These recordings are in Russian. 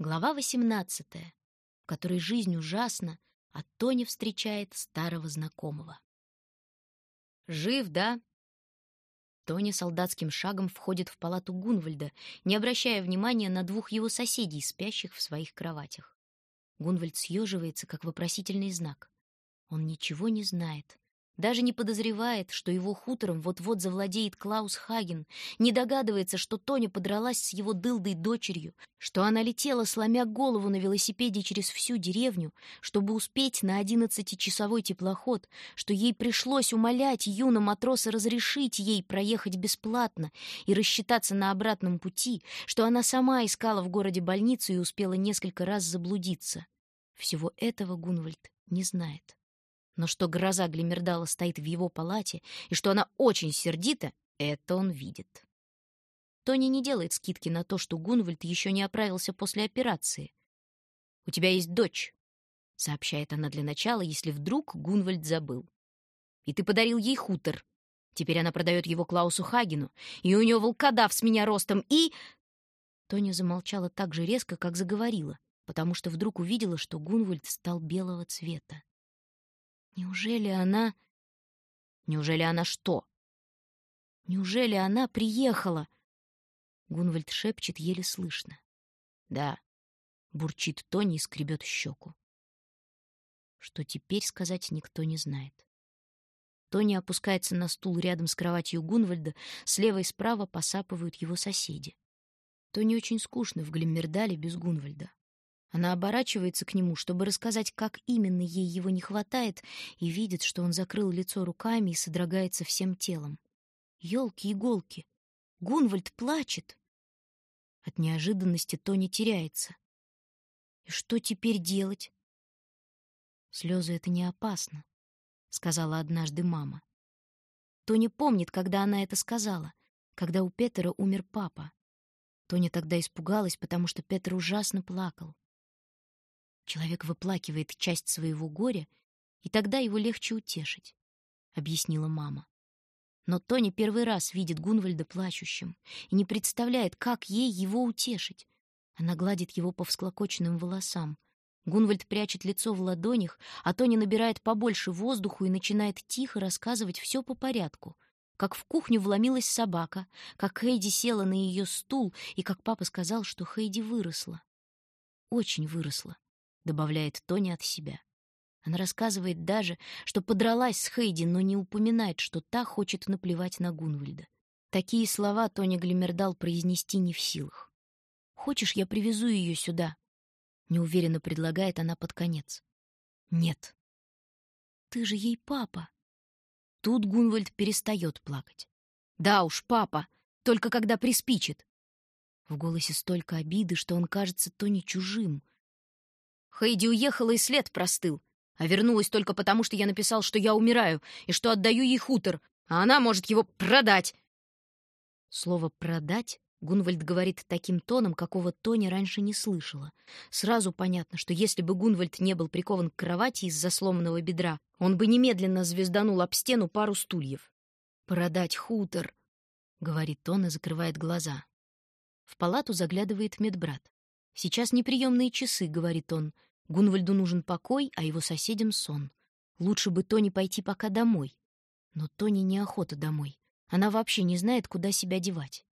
Глава 18, в которой жизнь ужасна, а Тони встречает старого знакомого. «Жив, да?» Тони солдатским шагом входит в палату Гунвальда, не обращая внимания на двух его соседей, спящих в своих кроватях. Гунвальд съеживается, как вопросительный знак. Он ничего не знает, даже не подозревает, что его хутором вот-вот завладеет Клаус Хаген, не догадывается, что Тоня подралась с его дылдой дочерью, что она летела, сломя голову на велосипеде через всю деревню, чтобы успеть на одиннадцатичасовой теплоход, что ей пришлось умолять юного матроса разрешить ей проехать бесплатно и рассчитаться на обратном пути, что она сама искала в городе больницу и успела несколько раз заблудиться. Всего этого Гунвальд не знает. Но что гроза Глимердала стоит в его палате и что она очень сердита, это он видит. Тони не делает скидки на то, что Гунвальд еще не оправился после операции. «У тебя есть дочь», — сообщает она для начала, если вдруг Гунвальд забыл. «И ты подарил ей хутор. Теперь она продает его Клаусу Хагену, и у него волкодав с меня ростом, и...» Тоня замолчала так же резко, как заговорила, потому что вдруг увидела, что Гунвальд стал белого цвета. Неужели она... Неужели она что? Неужели она приехала? Гунвальд шепчет еле слышно. Да, бурчит Тони и скребет щеку. Что теперь сказать никто не знает. Тони опускается на стул рядом с кроватью Гунвальда, слева и справа посапывают его соседи. Тони очень скучно в Глиммердале без Гунвальда. Она оборачивается к нему, чтобы рассказать, как именно ей его не хватает, и видит, что он закрыл лицо руками и содрогается всем телом. Ёлки-иголки! Гунвальд плачет! От неожиданности Тони теряется. И что теперь делать? Слезы — это не опасно, — сказала однажды мама. Тони помнит, когда она это сказала, когда у Петера умер папа. Тони тогда испугалась, потому что Петр ужасно плакал. Человек выплакивает часть своего горя, и тогда его легче утешить, — объяснила мама. Но Тони первый раз видит Гунвальда плачущим и не представляет, как ей его утешить. Она гладит его по всклокоченным волосам. Гунвальд прячет лицо в ладонях, а Тони набирает побольше воздуху и начинает тихо рассказывать все по порядку. Как в кухню вломилась собака, как Хейди села на ее стул и как папа сказал, что Хейди выросла. Очень выросла добавляет Тони от себя. Она рассказывает даже, что подралась с Хейди, но не упоминает, что та хочет наплевать на Гунвальда. Такие слова Тони Глимердал произнести не в силах. «Хочешь, я привезу ее сюда?» Неуверенно предлагает она под конец. «Нет». «Ты же ей папа». Тут Гунвальд перестает плакать. «Да уж, папа, только когда приспичит». В голосе столько обиды, что он кажется Тони чужим, Хейди уехала и след простыл, а вернулась только потому, что я написал, что я умираю и что отдаю ей хутор, а она может его продать. Слово «продать» Гунвальд говорит таким тоном, какого Тони раньше не слышала. Сразу понятно, что если бы Гунвальд не был прикован к кровати из-за сломанного бедра, он бы немедленно звезданул об стену пару стульев. «Продать хутор», — говорит он закрывает глаза. В палату заглядывает медбрат. «Сейчас неприемные часы», — говорит он. Гунвальду нужен покой, а его соседям сон. Лучше бы Тони пойти пока домой. Но Тони неохота домой. Она вообще не знает, куда себя девать.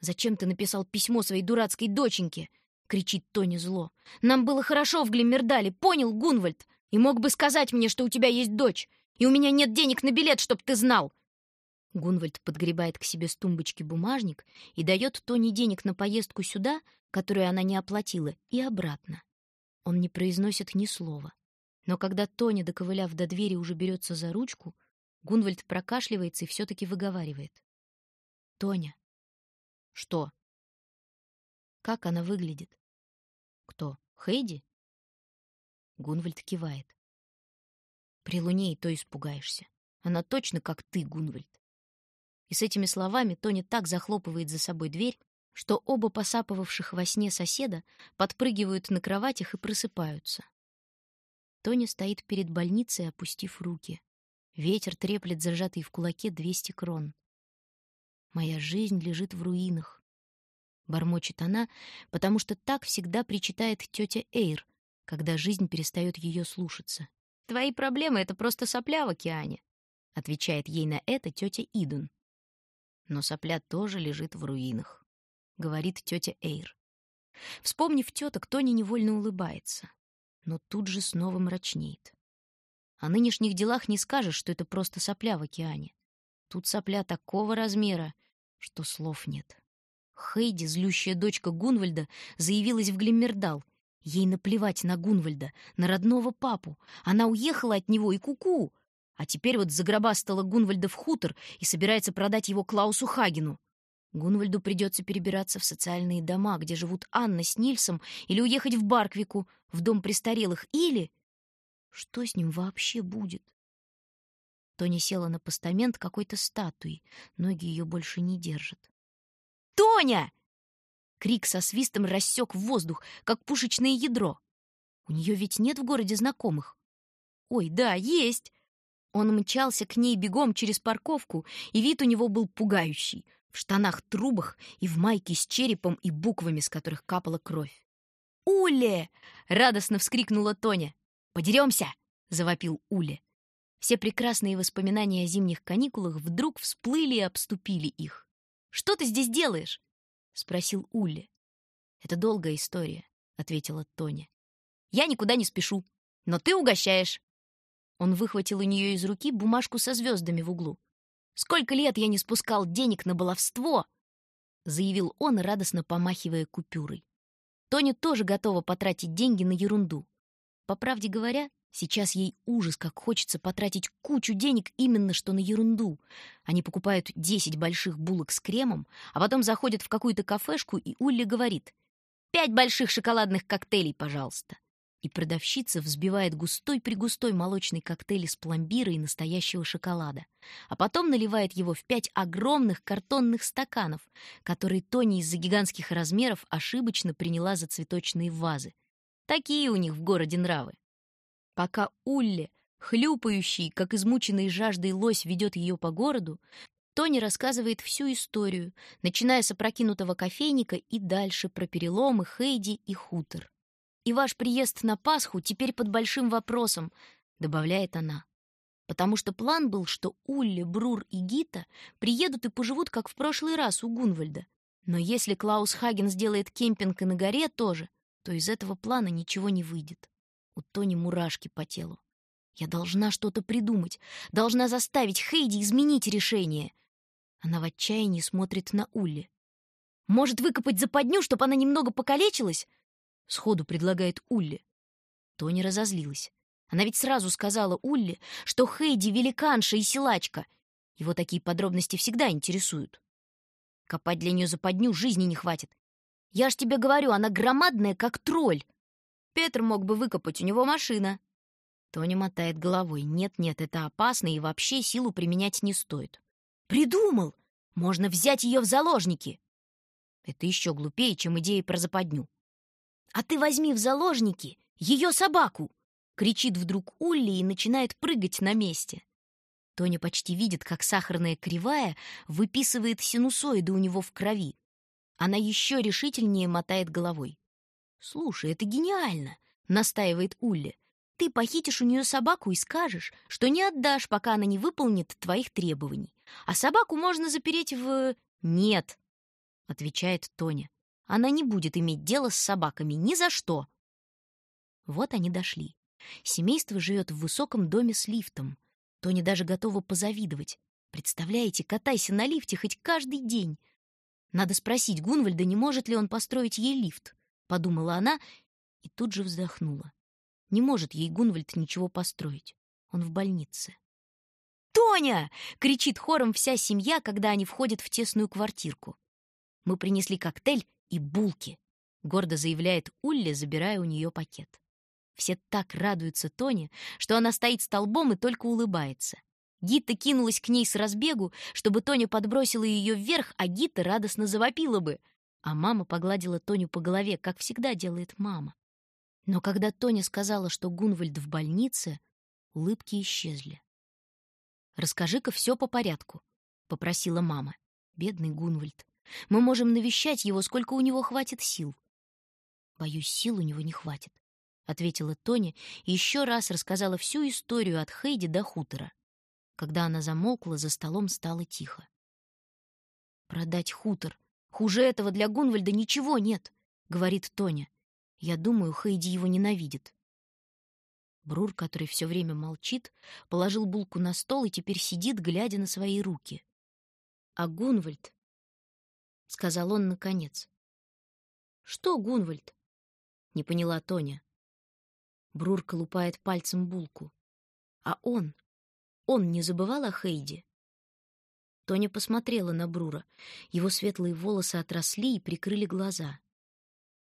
«Зачем ты написал письмо своей дурацкой доченьке?» — кричит Тони зло. «Нам было хорошо в Глиммердале, понял, Гунвальд? И мог бы сказать мне, что у тебя есть дочь, и у меня нет денег на билет, чтоб ты знал!» Гунвальд подгребает к себе с тумбочки бумажник и дает Тони денег на поездку сюда, которую она не оплатила, и обратно. Он не произносит ни слова. Но когда Тоня, доковыляв до двери, уже берется за ручку, Гунвальд прокашливается и все-таки выговаривает. «Тоня». «Что?» «Как она выглядит?» «Кто? Хейди?» Гунвальд кивает. «При луне и то испугаешься. Она точно как ты, Гунвальд». И с этими словами Тоня так захлопывает за собой дверь, что оба посапывавших во сне соседа подпрыгивают на кроватях и просыпаются. Тоня стоит перед больницей, опустив руки. Ветер треплет зажатый в кулаке двести крон. Моя жизнь лежит в руинах. бормочет она, потому что так всегда причитает тетя Эйр, когда жизнь перестает ее слушаться. Твои проблемы — это просто сопля в океане, отвечает ей на это тетя Идун. Но сопля тоже лежит в руинах, говорит тетя Эйр. Вспомнив теток, Тони невольно улыбается, но тут же снова мрачнеет. О нынешних делах не скажешь, что это просто сопля в океане. Тут сопля такого размера, что слов нет. Хейди, злющая дочка Гунвальда, заявилась в Глиммердал. Ей наплевать на Гунвальда, на родного папу. Она уехала от него и куку. -ку. А теперь вот загробастала Гунвальда в хутор и собирается продать его Клаусу Хагену. Гунвальду придется перебираться в социальные дома, где живут Анна с Нильсом, или уехать в Барквику, в дом престарелых, или... Что с ним вообще будет? Тоня села на постамент какой-то статуи. Ноги ее больше не держат. «Тоня!» Крик со свистом рассек воздух, как пушечное ядро. У нее ведь нет в городе знакомых. Ой, да, есть. Он мчался к ней бегом через парковку, и вид у него был пугающий. В штанах-трубах и в майке с черепом и буквами, с которых капала кровь. «Уле!» — радостно вскрикнула Тоня. «Подеремся!» — завопил Уле. Все прекрасные воспоминания о зимних каникулах вдруг всплыли и обступили их. «Что ты здесь делаешь?» — спросил Улли. «Это долгая история», — ответила Тоня. «Я никуда не спешу, но ты угощаешь». Он выхватил у нее из руки бумажку со звездами в углу. «Сколько лет я не спускал денег на баловство!» — заявил он, радостно помахивая купюрой. Тоня тоже готова потратить деньги на ерунду. По правде говоря, сейчас ей ужас, как хочется потратить кучу денег именно что на ерунду. Они покупают 10 больших булок с кремом, а потом заходят в какую-то кафешку, и Улли говорит «Пять больших шоколадных коктейлей, пожалуйста». И продавщица взбивает густой-пригустой молочный коктейль из пломбира и настоящего шоколада, а потом наливает его в пять огромных картонных стаканов, которые Тони из-за гигантских размеров ошибочно приняла за цветочные вазы. Такие у них в городе нравы. Пока Улле, хлюпающий, как измученный жаждой лось, ведет ее по городу, Тони рассказывает всю историю, начиная с опрокинутого кофейника и дальше про переломы, Хейди и хутор. «И ваш приезд на Пасху теперь под большим вопросом», — добавляет она. Потому что план был, что Улли, Брур и Гита приедут и поживут, как в прошлый раз у Гунвальда. Но если Клаус Хаген сделает кемпинг и на горе тоже, то из этого плана ничего не выйдет. У Тони мурашки по телу. Я должна что-то придумать, должна заставить Хейди изменить решение. Она в отчаянии смотрит на Улли. Может, выкопать западню, чтобы она немного покалечилась? Сходу предлагает Улли. Тони разозлилась. Она ведь сразу сказала Улли, что Хейди великанша и силачка. Его такие подробности всегда интересуют. Копать для нее западню жизни не хватит. Я ж тебе говорю, она громадная, как тролль. Петр мог бы выкопать, у него машина. Тони мотает головой. Нет-нет, это опасно и вообще силу применять не стоит. Придумал! Можно взять ее в заложники. Это еще глупее, чем идея про западню. А ты возьми в заложники ее собаку! Кричит вдруг Улли и начинает прыгать на месте. Тоня почти видит, как сахарная кривая выписывает синусоиды у него в крови. Она еще решительнее мотает головой. «Слушай, это гениально!» — настаивает Улли. «Ты похитишь у нее собаку и скажешь, что не отдашь, пока она не выполнит твоих требований. А собаку можно запереть в...» «Нет», — отвечает Тоня. «Она не будет иметь дело с собаками ни за что». Вот они дошли. Семейство живет в высоком доме с лифтом. Тоня даже готова позавидовать. Представляете, катайся на лифте хоть каждый день. Надо спросить Гунвальда, не может ли он построить ей лифт, подумала она и тут же вздохнула. Не может ей Гунвальд ничего построить. Он в больнице. «Тоня!» — кричит хором вся семья, когда они входят в тесную квартирку. «Мы принесли коктейль и булки», — гордо заявляет Улли, забирая у нее пакет. Все так радуются Тоне, что она стоит столбом и только улыбается. Гита кинулась к ней с разбегу, чтобы Тоня подбросила ее вверх, а Гита радостно завопила бы. А мама погладила Тоню по голове, как всегда делает мама. Но когда Тоня сказала, что Гунвальд в больнице, улыбки исчезли. «Расскажи-ка все по порядку», — попросила мама. Бедный Гунвальд. Мы можем навещать его, сколько у него хватит сил. Боюсь, сил у него не хватит, ответила Тоня и еще раз рассказала всю историю от Хейди до хутора. Когда она замолкла, за столом стало тихо. Продать хутор. Хуже этого для Гунвальда ничего нет, говорит Тоня. Я думаю, Хейди его ненавидит. Брур, который все время молчит, положил булку на стол и теперь сидит, глядя на свои руки. А Гунвальд, сказал он наконец. Что, Гунвальд? Не поняла Тоня. Брур колупает пальцем булку. А он? Он не забывал о Хейди? Тоня посмотрела на Брура. Его светлые волосы отросли и прикрыли глаза.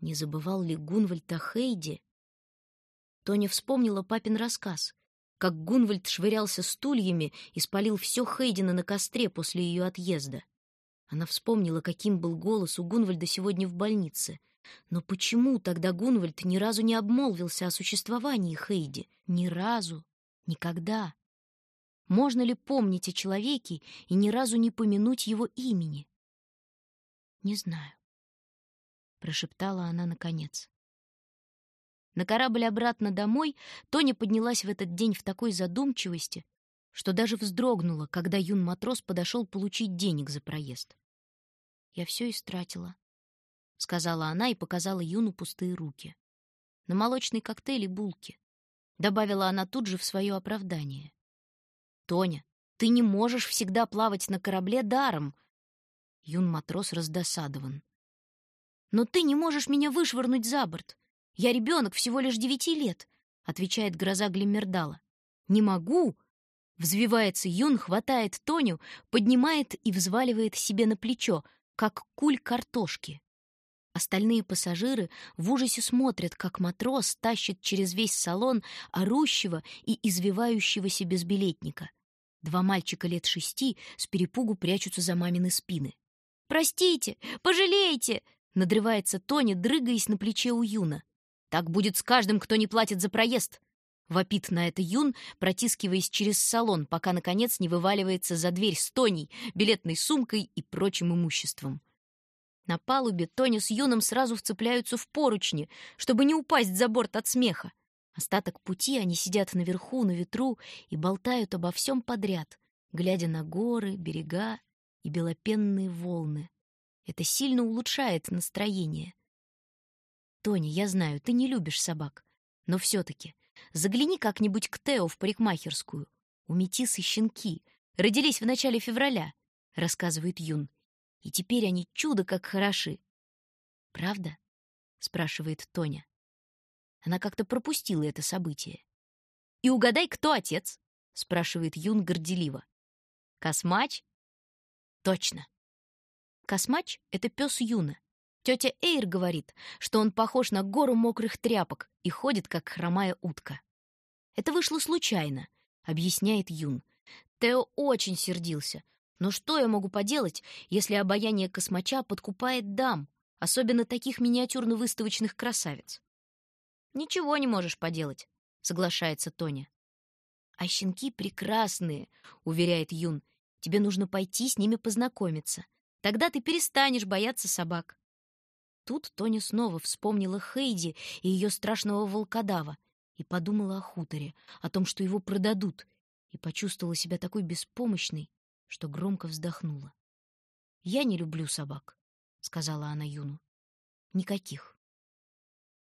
Не забывал ли Гунвальд о Хейди? Тоня вспомнила папин рассказ, как Гунвальд швырялся стульями и спалил все Хейдина на костре после ее отъезда. Она вспомнила, каким был голос у Гунвальда сегодня в больнице. Но почему тогда Гунвальд ни разу не обмолвился о существовании Хейди? Ни разу. Никогда. Можно ли помнить о человеке и ни разу не помянуть его имени? Не знаю, прошептала она наконец. На корабль обратно домой Тоня поднялась в этот день в такой задумчивости, что даже вздрогнула, когда юн матрос подошел получить денег за проезд. Я все истратила, сказала она и показала юну пустые руки. На молочный коктейль и булки, добавила она тут же в свое оправдание. Тоня, ты не можешь всегда плавать на корабле даром. Юн матрос раздосадован. Но ты не можешь меня вышвырнуть за борт. Я ребенок, всего лишь девяти лет, отвечает гроза Глиммердала. Не могу, взвивается Юн, хватает Тоню, поднимает и взваливает себе на плечо, как куль картошки. Остальные пассажиры в ужасе смотрят, как матрос тащит через весь салон орущего и извивающегося безбилетника. Два мальчика лет шести с перепугу прячутся за мамины спины. «Простите! Пожалейте!» — надрывается Тоня, дрыгаясь на плече у Юна. Так будет с каждым, кто не платит за проезд. Вопит на это Юн, протискиваясь через салон, пока, наконец, не вываливается за дверь с Тоней, билетной сумкой и прочим имуществом. На палубе Тоня с Юном сразу вцепляются в поручни, чтобы не упасть за борт от смеха. Остаток пути они сидят наверху, на ветру и болтают обо всем подряд, глядя на горы, берега и белопенные волны. Это сильно улучшает настроение. Тони, я знаю, ты не любишь собак, но все-таки загляни как-нибудь к Тео в парикмахерскую. У метисы щенки, родились в начале февраля, рассказывает Юн. И теперь они чудо как хороши. Правда? спрашивает Тоня. Она как-то пропустила это событие. И угадай, кто отец? спрашивает Юн горделиво. Космач? Точно. Космач — это пес Юна, Тетя Эйр говорит, что он похож на гору мокрых тряпок и ходит, как хромая утка. Это вышло случайно, объясняет Юн. Тео очень сердился. Но что я могу поделать, если обаяние космача подкупает дам, особенно таких миниатюрно-выставочных красавиц? Ничего не можешь поделать, соглашается Тоня. А щенки прекрасные, уверяет Юн. Тебе нужно пойти с ними познакомиться. Тогда ты перестанешь бояться собак. Тут Тоня снова вспомнила Хейди и ее страшного волкодава и подумала о хуторе, о том, что его продадут, и почувствовала себя такой беспомощной, что громко вздохнула. «Я не люблю собак», — сказала она Юну. «Никаких».